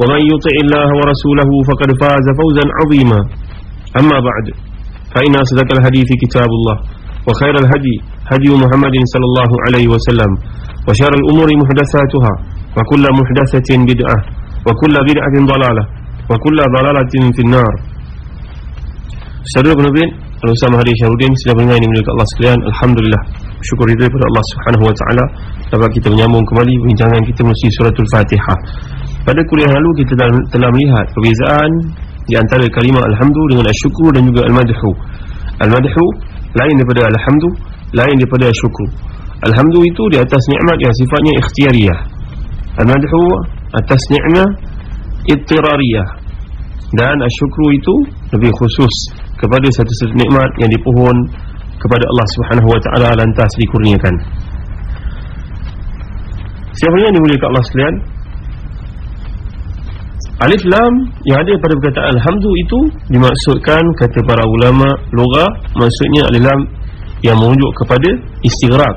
ومن يطع الله ورسوله فقد فاز فوزا عظيما أما بعد فإن أصدق الحديث كتاب الله وخير الهدي هدي محمد صلى الله عليه وسلم وشر الأمور محدثاتها وكل محدثة بدعة وكل بدعة ضلالة وكل ضلالة في النار Saudara penerbit Mahdi Syarudin Sudah mendengar ini milik Allah sekalian Alhamdulillah Syukur itu kepada Allah Subhanahu Wa Taala Dapat kita menyambung kembali Bincangan kita mesti suratul Fatihah Pada kuliah lalu kita telah melihat Perbezaan di antara kalimah Alhamdu Dengan Asyukur dan juga Al-Madhu Al-Madhu lain daripada Alhamdu Lain daripada Asyukur Alhamdu itu di atas nikmat yang sifatnya ikhtiariyah Al-Madhu atas nikmat Ittirariyah Dan Asyukru itu lebih khusus kepada satu-satu nikmat yang dipohon kepada Allah Subhanahu wa taala lantas dikurniakan. Siapa yang dimuliakan Allah sekalian? Alif lam yang ada pada perkataan alhamdu itu dimaksudkan kata para ulama lugah maksudnya alif lam yang merujuk kepada istighraq.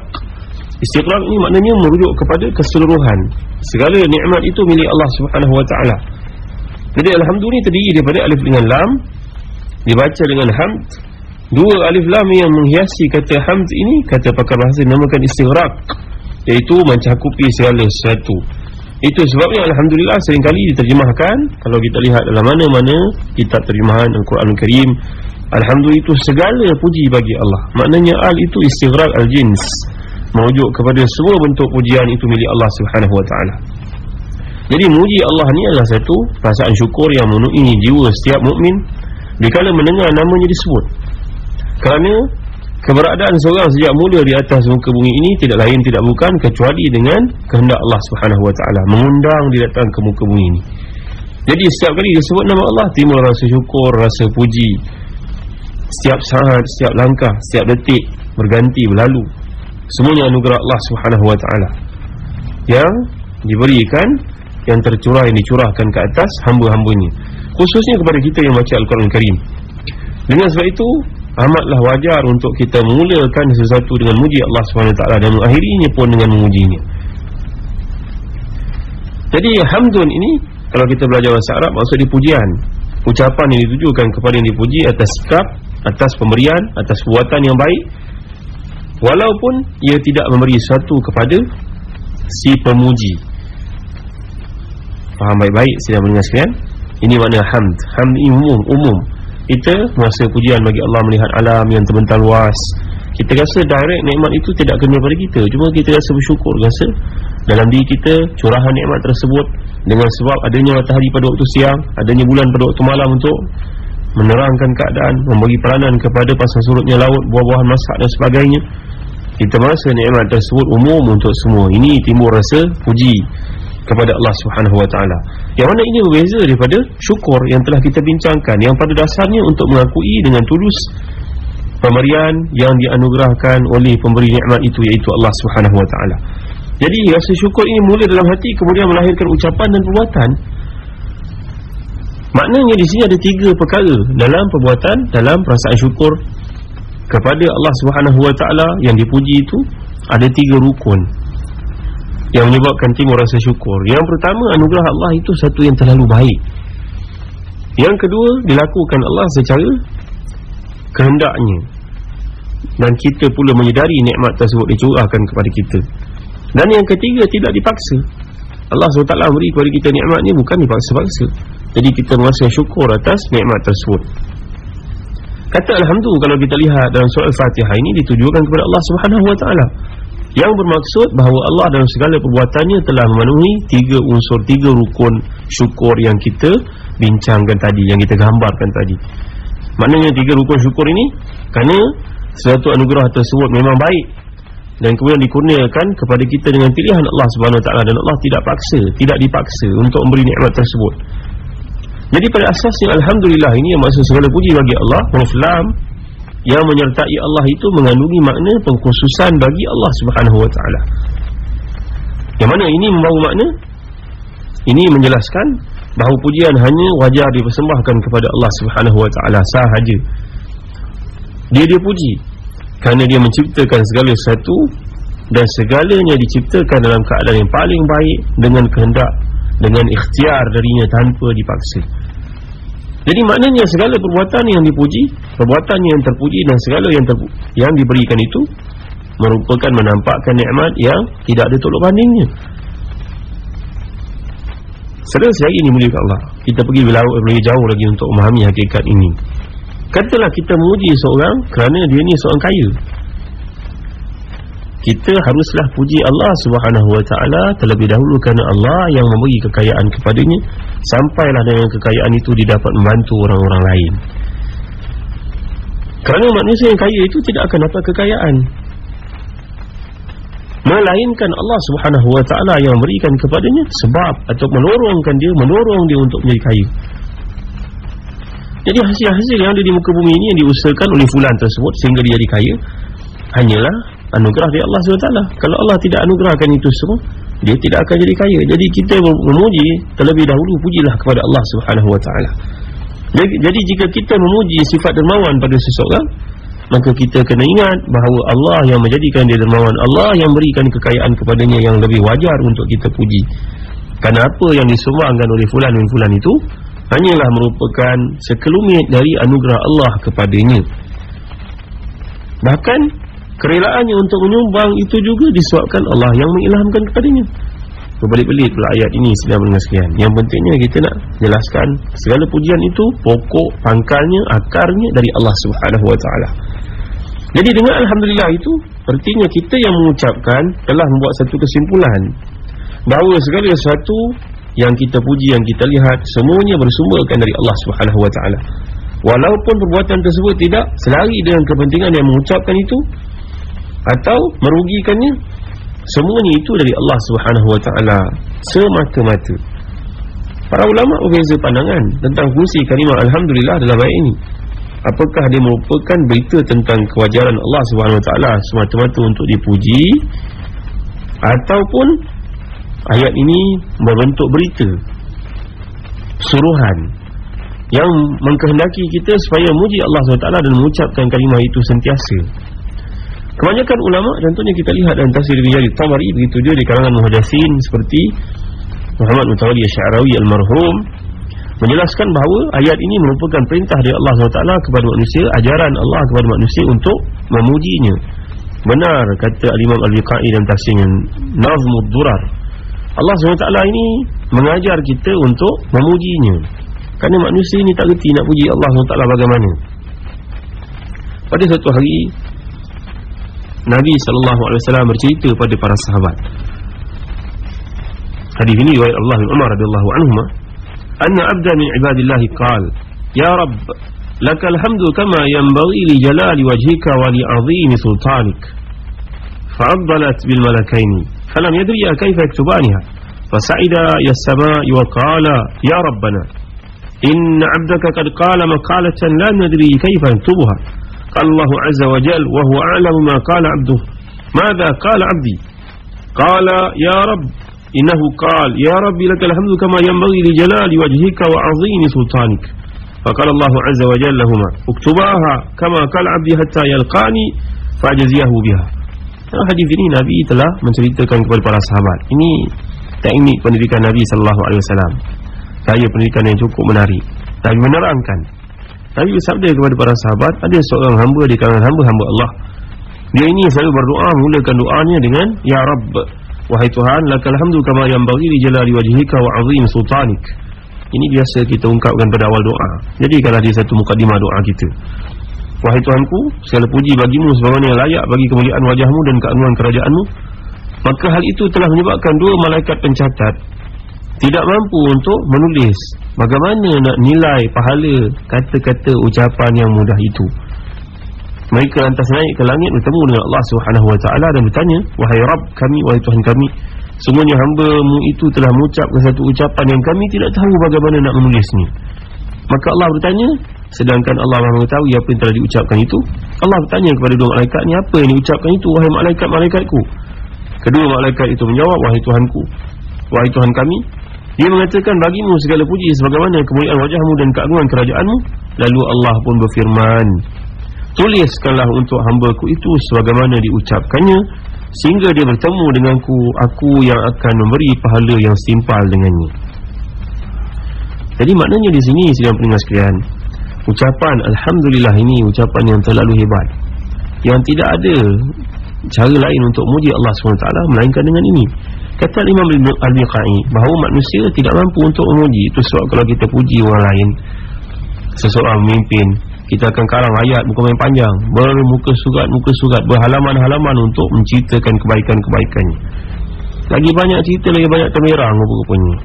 Istighraq ini maknanya merujuk kepada keseluruhan. Segala nikmat itu milik Allah Subhanahu wa taala. Jadi alhamdu ni terdiri daripada alif dengan lam dibaca dengan hamd dua alif lam yang menghiasi kata hamd ini kata pakar bahasa namakan istighraq iaitu mencakupi segala sesuatu itu sebabnya alhamdulillah seringkali diterjemahkan. Kalau kita lihat dalam mana-mana kitab terjemahan Al-Quran Al-Karim alhamdulillah itu segala puji bagi Allah. Maknanya al itu istighraq al-jins. Merujuk kepada semua bentuk pujian itu milik Allah Subhanahu wa taala. Jadi muji Allah ni adalah satu perasaan syukur yang memenuhi jiwa setiap mukmin Dikala mendengar namanya disebut. Kerana Keberadaan seorang sejak mula di atas muka bumi ini Tidak lain tidak bukan Kecuali dengan kehendak Allah SWT Mengundang dia datang ke muka bumi ini. Jadi setiap kali disebut nama Allah Timbul rasa syukur, rasa puji. Setiap saat, setiap langkah, setiap detik Berganti, berlalu. Semuanya anugerah Allah SWT Yang diberikan Yang tercurah, yang dicurahkan ke atas Hamba-hambanya. Khususnya kepada kita yang baca Al-Quran Karim. Dengan sebab itu amatlah wajar untuk kita memulakan sesuatu dengan muji Allah SWT dan mengakhirinya pun dengan memujinya. Jadi hamdun ini kalau kita belajar bahasa Arab maksud di pujian. Ucapan yang ditujukan kepada yang dipuji atas sikap atas pemberian atas perbuatan yang baik. Walaupun ia tidak memberi sesuatu kepada si pemuji. Faham baik-baik saya mendengar sekalian? Ini makna hamd. Hamd ini umum, umum Kita merasa pujian bagi Allah melihat alam yang terbentang luas Kita rasa direct nikmat itu tidak kena pada kita. Cuma kita rasa bersyukur Rasa dalam diri kita curahan nikmat tersebut Dengan sebab adanya matahari pada waktu siang Adanya bulan pada waktu malam untuk Menerangkan keadaan Memberi peranan kepada pasang surutnya laut Buah-buahan masak dan sebagainya. Kita merasa nikmat tersebut umum untuk semua. Ini timbul rasa puji kepada Allah Subhanahu Wa Taala. Yang mana ini berbeza daripada syukur yang telah kita bincangkan yang pada dasarnya untuk mengakui dengan tulus pemberian yang dianugerahkan oleh pemberi nikmat itu iaitu Allah Subhanahu Wa Taala. Jadi rasa syukur ini mula dalam hati kemudian melahirkan ucapan dan perbuatan. Maknanya di sini ada tiga perkara dalam perbuatan dalam perasaan syukur kepada Allah Subhanahu Wa Taala yang dipuji itu ada tiga rukun yang menyebabkan timur rasa syukur. Yang pertama anugerah Allah itu satu yang terlalu baik. Yang kedua dilakukan Allah secara kehendaknya. Dan kita pula menyedari nikmat tersebut dicurahkan kepada kita. Dan yang ketiga tidak dipaksa. Allah SWT beri kepada kita nikmat ni bukan dipaksa-paksa. Jadi kita merasa syukur atas nikmat tersebut. Kata Alhamdulillah kalau kita lihat dalam surah Al-Fatihah ini ditujukan kepada Allah Subhanahu Wa Taala yang bermaksud bahawa Allah dalam segala perbuatannya telah memenuhi tiga unsur, tiga rukun syukur yang kita bincangkan tadi, yang kita gambarkan tadi. Maknanya tiga rukun syukur ini kerana suatu anugerah tersebut memang baik dan kemudian dikurniakan kepada kita dengan pilihan Allah Subhanahu Taala dan Allah tidak paksa, tidak dipaksa untuk memberi nikmat tersebut. Jadi pada asasnya alhamdulillah ini yang maksud segala puji bagi Allah, Islam yang menyertai Allah itu mengandungi makna pengkhususan bagi Allah Subhanahu Wa Taala. Yang mana ini membawa makna ini menjelaskan bahawa pujian hanya wajar dipersembahkan kepada Allah Subhanahu Wa Taala sahaja. Dia dia puji kerana dia menciptakan segala sesuatu dan segalanya diciptakan dalam keadaan yang paling baik dengan kehendak dengan ikhtiar darinya tanpa dipaksa. Jadi maknanya segala perbuatan yang dipuji, perbuatan yang terpuji dan segala yang terpu yang diberikan itu merupakan menampakkan nikmat yang tidak ada tolak bandingnya. Sedang sekali ini mulia Allah. Kita pergi lebih jauh lagi untuk memahami hakikat ini. Katalah kita memuji seorang kerana dia ni seorang kaya kita haruslah puji Allah Subhanahu wa taala terlebih dahulu kerana Allah yang memberi kekayaan kepadanya sampailah dengan kekayaan itu didapat membantu orang-orang lain. Kerana manusia yang kaya itu tidak akan dapat kekayaan. Melainkan Allah Subhanahu wa taala yang memberikan kepadanya sebab atau mendorongkan dia, mendorong dia untuk menjadi kaya. Jadi hasil-hasil yang ada di muka bumi ini yang diusahakan oleh fulan tersebut sehingga dia jadi kaya hanyalah anugerah dari Allah SWT. Kalau Allah tidak anugerahkan itu semua dia tidak akan jadi kaya. Jadi kita memuji terlebih dahulu pujilah kepada Allah SWT jadi jika kita memuji sifat dermawan pada seseorang maka kita kena ingat bahawa Allah yang menjadikan dia dermawan. Allah yang berikan kekayaan kepadanya yang lebih wajar untuk kita puji. Kerana apa yang disumbangkan oleh fulan dan fulan itu hanyalah merupakan sekelumit dari anugerah Allah kepadanya. Bahkan Kerelaannya untuk menyumbang itu juga disebabkan Allah yang mengilhamkan kepadanya. Berbalik-balik pula ayat ini sedang sekian. Yang pentingnya kita nak jelaskan segala pujian itu pokok, pangkalnya, akarnya dari Allah Subhanahu Wa Taala. Jadi dengan alhamdulillah itu artinya kita yang mengucapkan telah membuat satu kesimpulan bahawa segala sesuatu yang kita puji yang kita lihat semuanya bersumberkan dari Allah Subhanahu Wa Taala. Walaupun perbuatan tersebut tidak selari dengan kepentingan yang mengucapkan itu atau merugikannya? Semuanya itu dari Allah Subhanahu wa taala semata-mata. Para ulama berbeza pandangan tentang fungsi kalimah alhamdulillah dalam ayat ini. Apakah dia merupakan berita tentang kewajaran Allah Subhanahu wa taala semata-mata untuk dipuji? Ataupun ayat ini membentuk berita suruhan yang mengkehendaki kita supaya muji Allah SWT dan mengucapkan kalimah itu sentiasa Kebanyakan ulama contohnya kita lihat dalam tafsir Ibn Jarir Tabari begitu dia di kalangan muhaddisin seperti Muhammad Mutawalli Syarawi Al-Marhum menjelaskan bahawa ayat ini merupakan perintah dari Allah SWT kepada manusia ajaran Allah kepada manusia untuk memujinya. Benar kata Al-Imam Al-Biqai dalam tafsirnya Nazmud Durar. Allah SWT ini mengajar kita untuk memujinya. Kerana manusia ini tak reti nak puji Allah SWT bagaimana. Pada satu hari Nabi SAW bercerita pada para sahabat Hadis ini riwayat Allah bin Umar radhiyallahu anhu anna abda min ibadillah qal ya rabb lakal hamdu kama yanbaghi li jalali wajhika wa li 'azimi sultanik fa'addalat bil malakain falam yadri kayfa yaktubanha ya as-samaa'i wa qala ya rabbana إن عبدك قد قال مقالة لا ندري كيف نكتبها قال الله عز وجل وهو أعلم ما قال عبده ماذا قال عبدي قال يا رب إنه قال يا رب لك الحمد كما ينبغي لجلال وجهك وعظيم سلطانك فقال الله عز وجل لهما اكتباها كما قال عبدي حتى يلقاني فأجزيه بها hadis ini Nabi telah menceritakan kepada para sahabat ini teknik pendidikan Nabi sallallahu alaihi wasallam saya pendidikan yang cukup menarik Nabi menerangkan Nabi bersabda kepada para sahabat Ada seorang hamba di kalangan hamba-hamba Allah. Dia ini selalu berdoa Mulakan doanya dengan Ya Rabb Wahai Tuhan Lakal hamdu kama yang bagi di jalari wajihika wa azim sultanik. Ini biasa kita ungkapkan pada awal doa. Jadi kalau dia satu mukadimah doa kita. Wahai Tuhanku Segala puji bagimu Sebagaimana yang layak Bagi kemuliaan wajahmu Dan keagungan kerajaanmu. Maka hal itu telah menyebabkan Dua malaikat pencatat Tidak mampu untuk menulis Bagaimana nak nilai pahala Kata-kata ucapan yang mudah itu mereka lantas naik ke langit bertemu dengan Allah Subhanahu Wa Taala dan bertanya, "Wahai Rabb kami, wahai Tuhan kami, semuanya hamba-Mu itu telah mengucapkan satu ucapan yang kami tidak tahu bagaimana nak menulisnya." Maka Allah bertanya, sedangkan Allah Maha mengetahui apa yang telah diucapkan itu, Allah bertanya kepada dua malaikat ni, "Apa yang diucapkan itu wahai malaikat-malaikatku?" Kedua malaikat itu menjawab, "Wahai Tuhanku, wahai Tuhan kami, dia mengatakan bagimu segala puji sebagaimana kemuliaan wajahmu dan keagungan kerajaanmu." Lalu Allah pun berfirman, Tuliskanlah untuk hambaku itu sebagaimana diucapkannya Sehingga dia bertemu denganku Aku yang akan memberi pahala yang simpal dengannya Jadi maknanya di sini sedang pendengar sekalian Ucapan Alhamdulillah ini ucapan yang terlalu hebat Yang tidak ada cara lain untuk muji Allah SWT Melainkan dengan ini. Kata Imam Al-Biqai Bahawa manusia tidak mampu untuk memuji. Itu sebab kalau kita puji orang lain Seseorang memimpin kita akan karang ayat bukan main panjang. Bermuka surat muka surat berhalaman-halaman untuk menceritakan kebaikan-kebaikannya. Lagi banyak cerita lagi banyak temerang rupa-rupanya.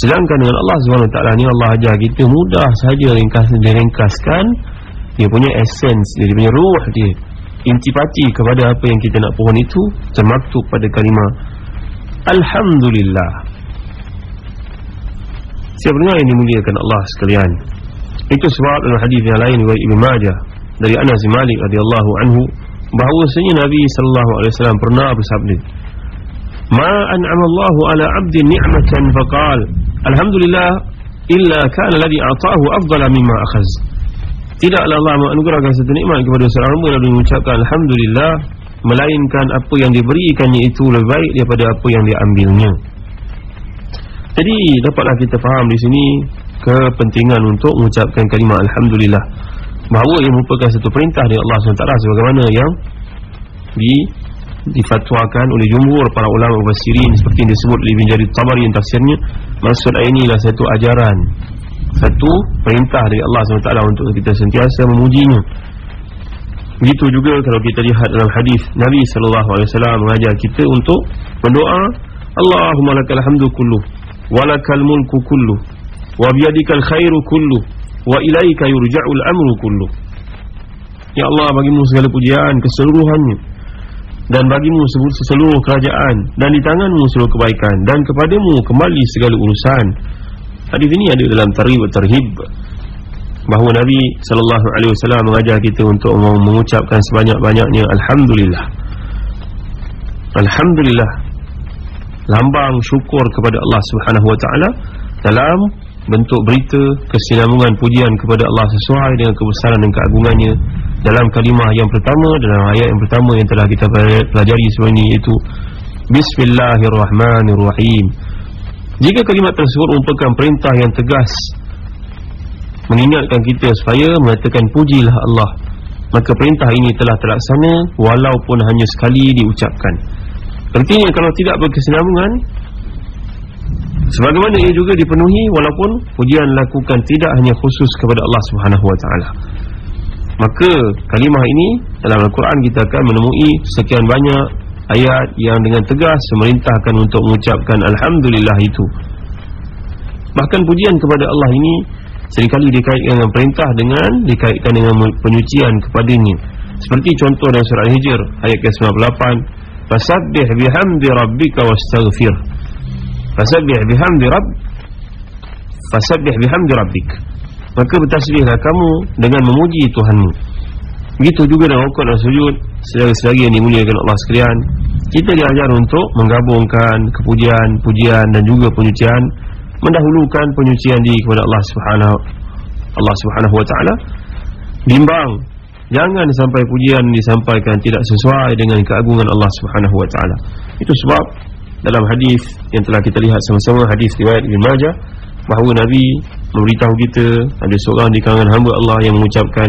Sedangkan dengan Allah SWT ni Allah ajar kita mudah saja ringkas diringkaskan dia punya essence dia punya ruh dia intipati kepada apa yang kita nak pohon itu termaktub pada kalimah Alhamdulillah. Siapa dengar yang dimuliakan Allah sekalian? Itu sebab dalam hadis yang lain dari Ibnu Majah dari Anas Malik radhiyallahu anhu bahwasanya Nabi sallallahu alaihi wasallam pernah bersabda Ma an'ama Allahu ala 'abdin ni'matan faqal alhamdulillah illa kana alladhi a'tahu afdala mimma akhaz Tidaklah Allah menganugerahkan satu nikmat kepada seorang hamba. Lalu mengucapkan alhamdulillah melainkan apa yang diberikannya itu lebih baik daripada apa yang diambilnya. Jadi dapatlah kita faham di sini kepentingan untuk mengucapkan kalimah Alhamdulillah. Bahawa ia merupakan satu perintah dari Allah SWT sebagaimana yang di, difatwakan oleh jumhur para ulama Basirin seperti yang disebut oleh Ibn Jarir Tabari yang tafsirnya maksud ayat ini adalah satu ajaran satu perintah dari Allah SWT untuk kita sentiasa memujinya. Begitu juga kalau kita lihat dalam hadis Nabi SAW mengajar kita untuk berdoa Allahumma lakal hamdu kullu walakal mulku kullu wa biyadikal khairu kullu wa ilaika yurja'ul amru kullu. Ya Allah bagimu segala pujian keseluruhannya. Dan bagimu seluruh kerajaan. Dan di tanganmu seluruh kebaikan. Dan kepadamu kembali segala urusan hadis ini ada dalam tarhib terhib bahawa Nabi sallallahu alaihi wasallam mengajar kita untuk mengucapkan sebanyak-banyaknya alhamdulillah. Alhamdulillah lambang syukur kepada Allah Subhanahu wa taala dalam bentuk berita kesinambungan pujian kepada Allah sesuai dengan kebesaran dan keagungannya dalam kalimah yang pertama dalam ayat yang pertama yang telah kita pelajari sebelum ini iaitu Bismillahirrahmanirrahim jika kalimat tersebut merupakan perintah yang tegas mengingatkan kita supaya mengatakan pujilah Allah maka perintah ini telah terlaksana walaupun hanya sekali diucapkan artinya kalau tidak berkesinambungan Sebagaimana ia juga dipenuhi walaupun pujian lakukan tidak hanya khusus kepada Allah Subhanahu taala. Maka kalimah ini dalam Al-Quran kita akan menemui sekian banyak ayat yang dengan tegas memerintahkan untuk mengucapkan alhamdulillah itu. Bahkan pujian kepada Allah ini seringkali dikaitkan dengan perintah dengan dikaitkan dengan penyucian kepadanya. Seperti contoh dalam surah Al-Hijr ayat ke-98, "Fasabbih bihamdi rabbika wastaghfir." Fasabbih bihamdi rabb Fasabbih bihamdi rabbik Maka bertasbihlah kamu dengan memuji Tuhanmu Begitu juga dalam rukun dan sujud Selagi-selagi yang dimuliakan Allah sekalian Kita diajar untuk menggabungkan kepujian, pujian dan juga penyucian Mendahulukan penyucian diri kepada Allah Subhanahu Allah Subhanahu wa taala. Bimbang Jangan sampai pujian disampaikan tidak sesuai dengan keagungan Allah Subhanahu wa taala. Itu sebab dalam hadis yang telah kita lihat sama-sama hadis riwayat Ibn Majah bahawa Nabi memberitahu kita ada seorang di kalangan hamba Allah yang mengucapkan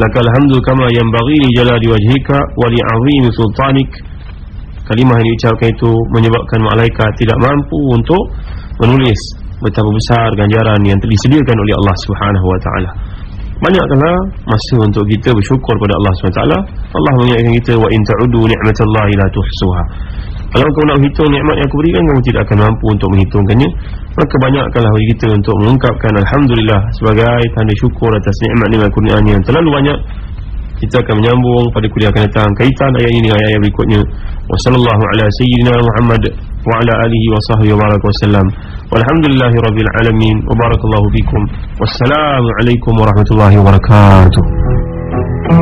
lakal hamdu kama yang bagi ni jala diwajhika wa li'azim sultanik. Kalimah yang diucapkan itu menyebabkan malaikat tidak mampu untuk menulis betapa besar ganjaran yang disediakan oleh Allah Subhanahu wa taala. Banyaklah masa untuk kita bersyukur kepada Allah SWT Allah mengingatkan kita wa in ta'udu ni'matallahi la tuhsuha kalau kau nak hitung nikmat yang aku berikan kamu tidak akan mampu untuk menghitungkannya. Maka banyakkanlah bagi kita untuk mengungkapkan alhamdulillah sebagai tanda syukur atas nikmat-nikmat kurniaan yang terlalu banyak. Kita akan menyambung pada kuliah akan datang kaitan ayat ini ayat berikutnya. Wasallallahu ala sayyidina Muhammad wa ala alihi wa sahbihi wa baraka wasallam walhamdulillahi rabbil alamin. Wa barakallahu fikum. Wassalamu alaikum warahmatullahi wabarakatuh